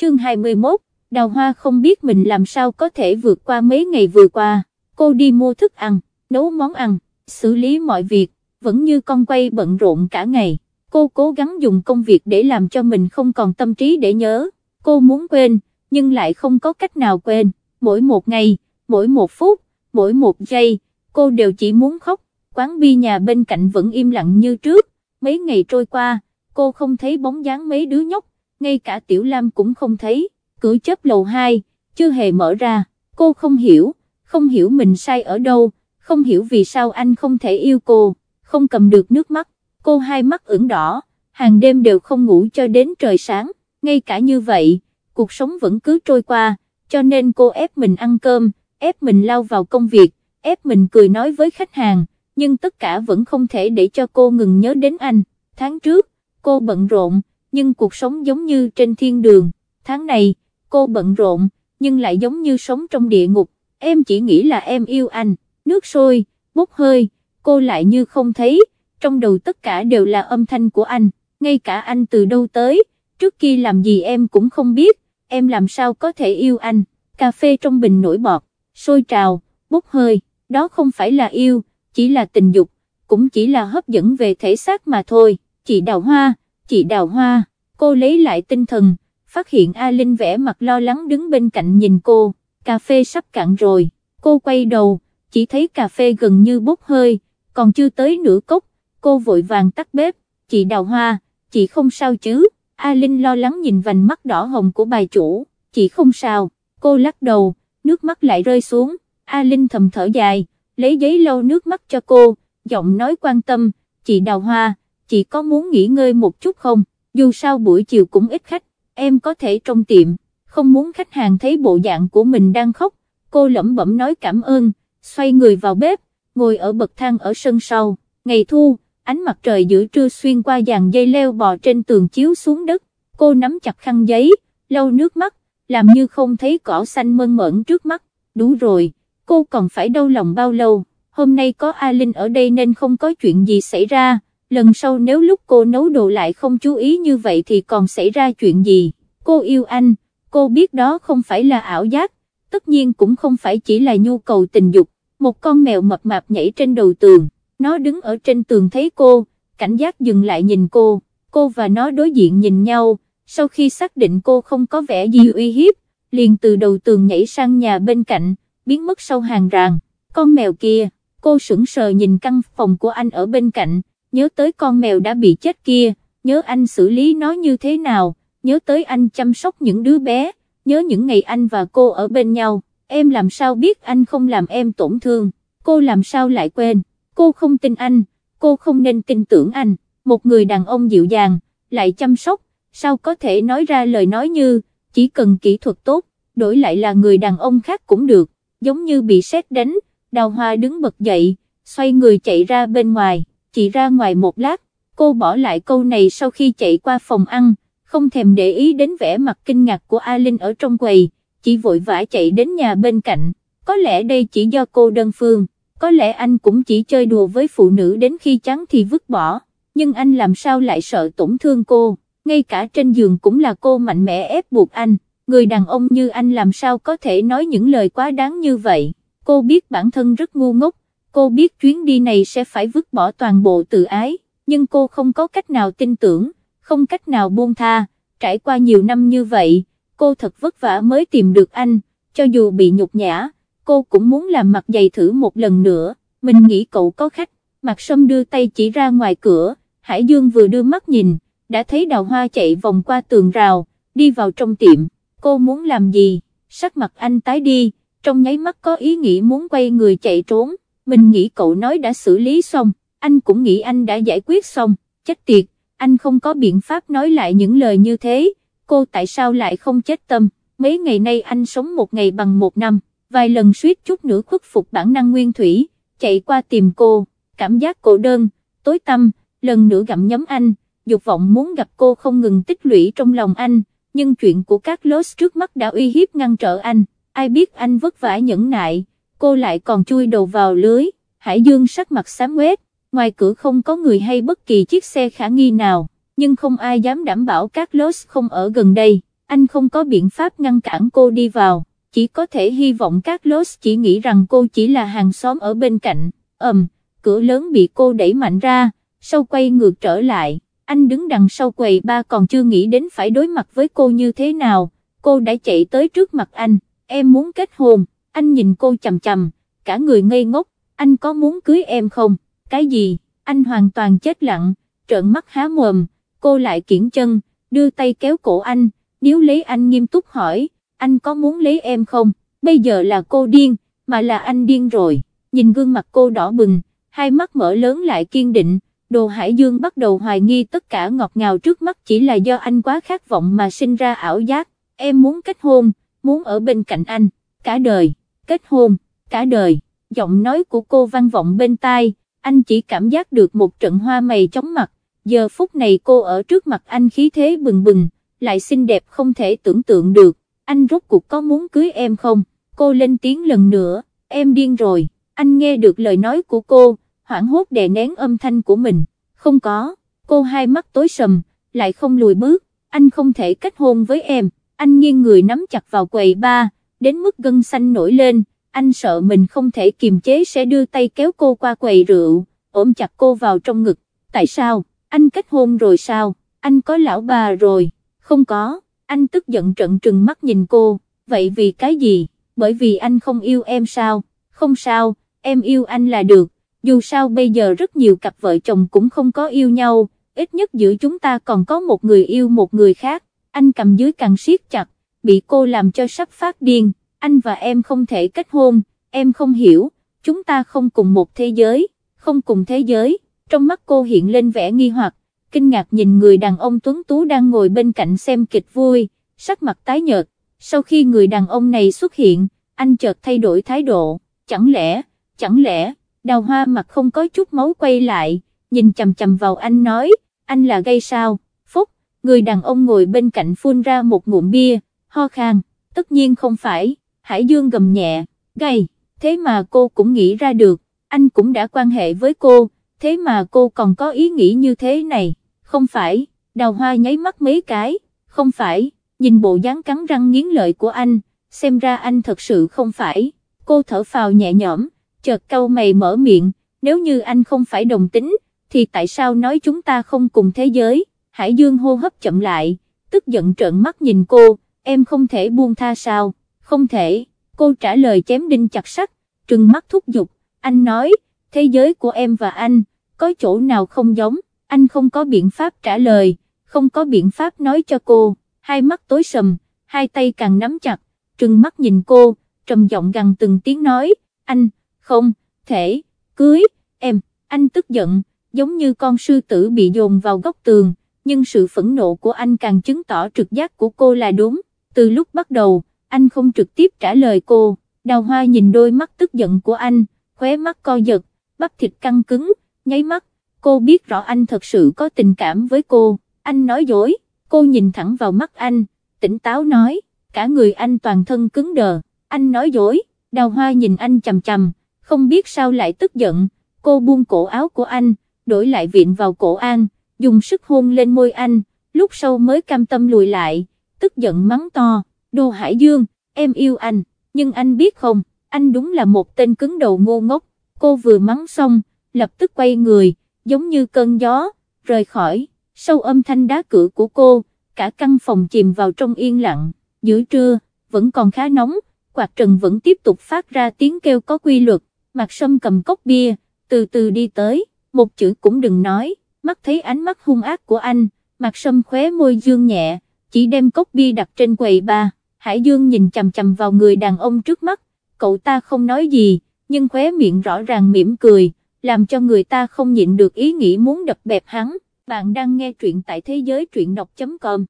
chương 21, Đào Hoa không biết mình làm sao có thể vượt qua mấy ngày vừa qua, cô đi mua thức ăn, nấu món ăn, xử lý mọi việc, vẫn như con quay bận rộn cả ngày, cô cố gắng dùng công việc để làm cho mình không còn tâm trí để nhớ, cô muốn quên, nhưng lại không có cách nào quên, mỗi một ngày, mỗi một phút, mỗi một giây, cô đều chỉ muốn khóc, quán bia nhà bên cạnh vẫn im lặng như trước, mấy ngày trôi qua, cô không thấy bóng dáng mấy đứa nhóc ngay cả Tiểu Lam cũng không thấy, cửa chớp lầu 2, chưa hề mở ra, cô không hiểu, không hiểu mình sai ở đâu, không hiểu vì sao anh không thể yêu cô, không cầm được nước mắt, cô hai mắt ửng đỏ, hàng đêm đều không ngủ cho đến trời sáng, ngay cả như vậy, cuộc sống vẫn cứ trôi qua, cho nên cô ép mình ăn cơm, ép mình lao vào công việc, ép mình cười nói với khách hàng, nhưng tất cả vẫn không thể để cho cô ngừng nhớ đến anh, tháng trước, cô bận rộn, nhưng cuộc sống giống như trên thiên đường, tháng này, cô bận rộn, nhưng lại giống như sống trong địa ngục, em chỉ nghĩ là em yêu anh, nước sôi, bốc hơi, cô lại như không thấy, trong đầu tất cả đều là âm thanh của anh, ngay cả anh từ đâu tới, trước khi làm gì em cũng không biết, em làm sao có thể yêu anh, cà phê trong bình nổi bọt, sôi trào, bốc hơi, đó không phải là yêu, chỉ là tình dục, cũng chỉ là hấp dẫn về thể xác mà thôi, chị Đào Hoa, chị Đào Hoa cô lấy lại tinh thần, phát hiện A Linh vẽ mặt lo lắng đứng bên cạnh nhìn cô, cà phê sắp cạn rồi, cô quay đầu, chỉ thấy cà phê gần như bốc hơi, còn chưa tới nửa cốc, cô vội vàng tắt bếp, chị Đào Hoa, chị không sao chứ, A Linh lo lắng nhìn vành mắt đỏ hồng của bà chủ, chị không sao, cô lắc đầu, nước mắt lại rơi xuống, A Linh thầm thở dài, lấy giấy lau nước mắt cho cô, giọng nói quan tâm, chị Đào Hoa, chị có muốn nghỉ ngơi một chút không? dù sao buổi chiều cũng ít khách, em có thể trong tiệm, không muốn khách hàng thấy bộ dạng của mình đang khóc, cô lẩm bẩm nói cảm ơn, xoay người vào bếp, ngồi ở bậc thang ở sân sau, ngày thu, ánh mặt trời giữa trưa xuyên qua dàn dây leo bò trên tường chiếu xuống đất, cô nắm chặt khăn giấy, lau nước mắt, làm như không thấy cỏ xanh mơn mởn trước mắt, đủ rồi, cô còn phải đau lòng bao lâu, hôm nay có A Linh ở đây nên không có chuyện gì xảy ra, lần sau nếu lúc cô nấu đồ lại không chú ý như vậy thì còn xảy ra chuyện gì, cô yêu anh, cô biết đó không phải là ảo giác, tất nhiên cũng không phải chỉ là nhu cầu tình dục, một con mèo mập mạp nhảy trên đầu tường, nó đứng ở trên tường thấy cô, cảnh giác dừng lại nhìn cô, cô và nó đối diện nhìn nhau, sau khi xác định cô không có vẻ gì uy hiếp, liền từ đầu tường nhảy sang nhà bên cạnh, biến mất sau hàng ràng, con mèo kia, cô sững sờ nhìn căn phòng của anh ở bên cạnh, nhớ tới con mèo đã bị chết kia, nhớ anh xử lý nó như thế nào, nhớ tới anh chăm sóc những đứa bé, nhớ những ngày anh và cô ở bên nhau, em làm sao biết anh không làm em tổn thương, cô làm sao lại quên, cô không tin anh, cô không nên tin tưởng anh, một người đàn ông dịu dàng, lại chăm sóc, sao có thể nói ra lời nói như, chỉ cần kỹ thuật tốt, đổi lại là người đàn ông khác cũng được, giống như bị sét đánh, đào hoa đứng bật dậy, xoay người chạy ra bên ngoài chị ra ngoài một lát, cô bỏ lại câu này sau khi chạy qua phòng ăn, không thèm để ý đến vẻ mặt kinh ngạc của A Linh ở trong quầy, chỉ vội vã chạy đến nhà bên cạnh, có lẽ đây chỉ do cô đơn phương, có lẽ anh cũng chỉ chơi đùa với phụ nữ đến khi chán thì vứt bỏ, nhưng anh làm sao lại sợ tổn thương cô, ngay cả trên giường cũng là cô mạnh mẽ ép buộc anh, người đàn ông như anh làm sao có thể nói những lời quá đáng như vậy, cô biết bản thân rất ngu ngốc, cô biết chuyến đi này sẽ phải vứt bỏ toàn bộ tự ái, nhưng cô không có cách nào tin tưởng, không cách nào buông tha, trải qua nhiều năm như vậy, cô thật vất vả mới tìm được anh, cho dù bị nhục nhã, cô cũng muốn làm mặt dày thử một lần nữa, mình nghĩ cậu có khách, mặt sâm đưa tay chỉ ra ngoài cửa, Hải Dương vừa đưa mắt nhìn, đã thấy đào hoa chạy vòng qua tường rào, đi vào trong tiệm, cô muốn làm gì, sắc mặt anh tái đi, trong nháy mắt có ý nghĩ muốn quay người chạy trốn mình nghĩ cậu nói đã xử lý xong, anh cũng nghĩ anh đã giải quyết xong, chết tiệt, anh không có biện pháp nói lại những lời như thế, cô tại sao lại không chết tâm, mấy ngày nay anh sống một ngày bằng một năm, vài lần suýt chút nữa khuất phục bản năng nguyên thủy, chạy qua tìm cô, cảm giác cô đơn, tối tâm, lần nữa gặm nhấm anh, dục vọng muốn gặp cô không ngừng tích lũy trong lòng anh, nhưng chuyện của các lốt trước mắt đã uy hiếp ngăn trở anh, ai biết anh vất vả nhẫn nại cô lại còn chui đầu vào lưới, Hải Dương sắc mặt xám quét, ngoài cửa không có người hay bất kỳ chiếc xe khả nghi nào, nhưng không ai dám đảm bảo các Carlos không ở gần đây, anh không có biện pháp ngăn cản cô đi vào, chỉ có thể hy vọng các Carlos chỉ nghĩ rằng cô chỉ là hàng xóm ở bên cạnh, ầm, um, cửa lớn bị cô đẩy mạnh ra, sau quay ngược trở lại, anh đứng đằng sau quầy ba còn chưa nghĩ đến phải đối mặt với cô như thế nào, cô đã chạy tới trước mặt anh, em muốn kết hôn anh nhìn cô chầm chầm, cả người ngây ngốc, anh có muốn cưới em không, cái gì, anh hoàn toàn chết lặng, trợn mắt há mồm, cô lại kiển chân, đưa tay kéo cổ anh, nếu lấy anh nghiêm túc hỏi, anh có muốn lấy em không, bây giờ là cô điên, mà là anh điên rồi, nhìn gương mặt cô đỏ bừng, hai mắt mở lớn lại kiên định, đồ hải dương bắt đầu hoài nghi tất cả ngọt ngào trước mắt chỉ là do anh quá khát vọng mà sinh ra ảo giác, em muốn kết hôn, muốn ở bên cạnh anh cả đời, kết hôn, cả đời, giọng nói của cô vang vọng bên tai, anh chỉ cảm giác được một trận hoa mày chóng mặt, giờ phút này cô ở trước mặt anh khí thế bừng bừng, lại xinh đẹp không thể tưởng tượng được, anh rốt cuộc có muốn cưới em không, cô lên tiếng lần nữa, em điên rồi, anh nghe được lời nói của cô, hoảng hốt đè nén âm thanh của mình, không có, cô hai mắt tối sầm, lại không lùi bước, anh không thể kết hôn với em, anh nghiêng người nắm chặt vào quầy ba, đến mức gân xanh nổi lên, anh sợ mình không thể kiềm chế sẽ đưa tay kéo cô qua quầy rượu, ôm chặt cô vào trong ngực, tại sao, anh kết hôn rồi sao, anh có lão bà rồi, không có, anh tức giận trận trừng mắt nhìn cô, vậy vì cái gì, bởi vì anh không yêu em sao, không sao, em yêu anh là được, dù sao bây giờ rất nhiều cặp vợ chồng cũng không có yêu nhau, ít nhất giữa chúng ta còn có một người yêu một người khác, anh cầm dưới càng siết chặt, bị cô làm cho sắp phát điên, anh và em không thể kết hôn, em không hiểu, chúng ta không cùng một thế giới, không cùng thế giới, trong mắt cô hiện lên vẻ nghi hoặc, kinh ngạc nhìn người đàn ông tuấn tú đang ngồi bên cạnh xem kịch vui, sắc mặt tái nhợt, sau khi người đàn ông này xuất hiện, anh chợt thay đổi thái độ, chẳng lẽ, chẳng lẽ, đào hoa mặt không có chút máu quay lại, nhìn chầm chầm vào anh nói, anh là gây sao, phúc, người đàn ông ngồi bên cạnh phun ra một ngụm bia, ho khan, tất nhiên không phải, Hải Dương gầm nhẹ, gầy thế mà cô cũng nghĩ ra được, anh cũng đã quan hệ với cô, thế mà cô còn có ý nghĩ như thế này, không phải, đào hoa nháy mắt mấy cái, không phải, nhìn bộ dáng cắn răng nghiến lợi của anh, xem ra anh thật sự không phải, cô thở phào nhẹ nhõm, chợt câu mày mở miệng, nếu như anh không phải đồng tính, thì tại sao nói chúng ta không cùng thế giới, Hải Dương hô hấp chậm lại, tức giận trợn mắt nhìn cô, em không thể buông tha sao, không thể, cô trả lời chém đinh chặt sắt, trừng mắt thúc giục, anh nói, thế giới của em và anh, có chỗ nào không giống, anh không có biện pháp trả lời, không có biện pháp nói cho cô, hai mắt tối sầm, hai tay càng nắm chặt, trừng mắt nhìn cô, trầm giọng gằn từng tiếng nói, anh, không, thể, cưới, em, anh tức giận, giống như con sư tử bị dồn vào góc tường, nhưng sự phẫn nộ của anh càng chứng tỏ trực giác của cô là đúng từ lúc bắt đầu, anh không trực tiếp trả lời cô, đào hoa nhìn đôi mắt tức giận của anh, khóe mắt co giật, bắp thịt căng cứng, nháy mắt, cô biết rõ anh thật sự có tình cảm với cô, anh nói dối, cô nhìn thẳng vào mắt anh, tỉnh táo nói, cả người anh toàn thân cứng đờ, anh nói dối, đào hoa nhìn anh chầm chầm, không biết sao lại tức giận, cô buông cổ áo của anh, đổi lại viện vào cổ an, dùng sức hôn lên môi anh, lúc sau mới cam tâm lùi lại tức giận mắng to, Đô Hải Dương, em yêu anh, nhưng anh biết không, anh đúng là một tên cứng đầu ngu ngốc, cô vừa mắng xong, lập tức quay người, giống như cơn gió, rời khỏi, sâu âm thanh đá cửa của cô, cả căn phòng chìm vào trong yên lặng, giữa trưa, vẫn còn khá nóng, quạt trần vẫn tiếp tục phát ra tiếng kêu có quy luật, mặt sâm cầm cốc bia, từ từ đi tới, một chữ cũng đừng nói, mắt thấy ánh mắt hung ác của anh, mặt sâm khóe môi dương nhẹ, chỉ đem cốc bia đặt trên quầy ba, Hải Dương nhìn chằm chằm vào người đàn ông trước mắt, cậu ta không nói gì, nhưng khóe miệng rõ ràng mỉm cười, làm cho người ta không nhịn được ý nghĩ muốn đập bẹp hắn. Bạn đang nghe truyện tại thế giới truyện đọc.com